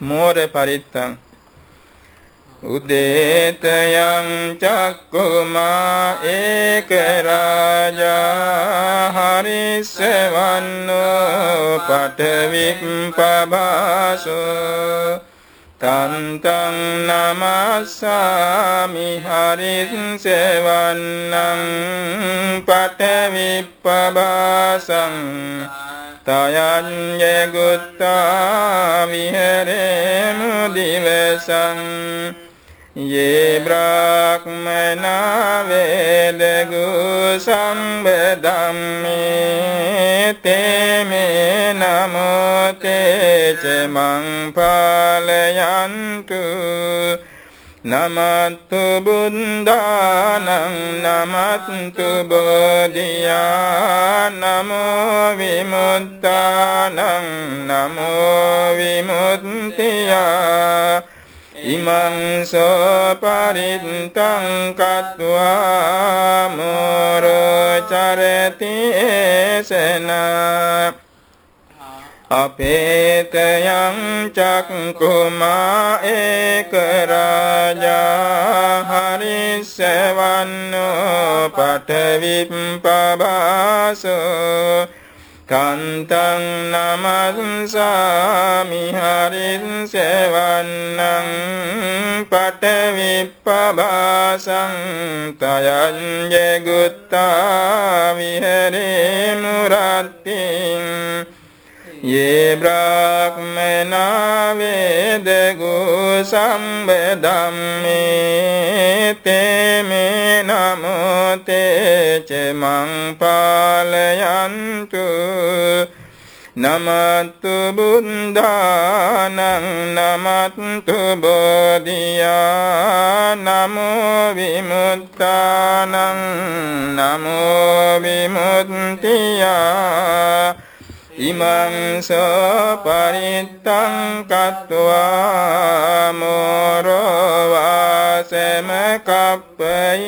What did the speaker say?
මෝර පරිත්තං. උදේතයං චක්කුමා ඒක රාජා හරිස්සවන්නෝ පඨවිප්පභාසෝ තන්තං නමස්සාමි හරිස්සවන්නං පඨවිප්පභාසං තයඤ්ඤ ගුත්තා විහෙරේන දිවසං යේ බ්‍රාහ්මනා වේදගු සම්බදම්මේ තේමේ නමෝ තේච මං පාලයන්තු නමත්තු බුද්ධානං නමත්තු බෝධියා නමෝ විමුක්තානං නමෝ විමුක්තියා ඉමං සෝ පරිත්තං කତ୍වා මෝරෝ චරති ඒසනා අපේතයං චක්කුමා ඒක පඨවිප්පබාසෝ කන්තං නමස්සාමි හරිස්සවන්නං පඨවිප්පබාසං තයං ජෙගුත්තා විහෙරේ මුරත්තිං ये ब्राह्मणा वेदगो सम्बदम्मे ते मे नमो ते මං පාලයන්තු නමතු බුද්ධානං නමතු බෝධියා නමෝ විමුක්තානං නමෝ විමුක්තියා ඉමං සපරිත්තං කତ୍වා මෝරවාසම කප්පයිති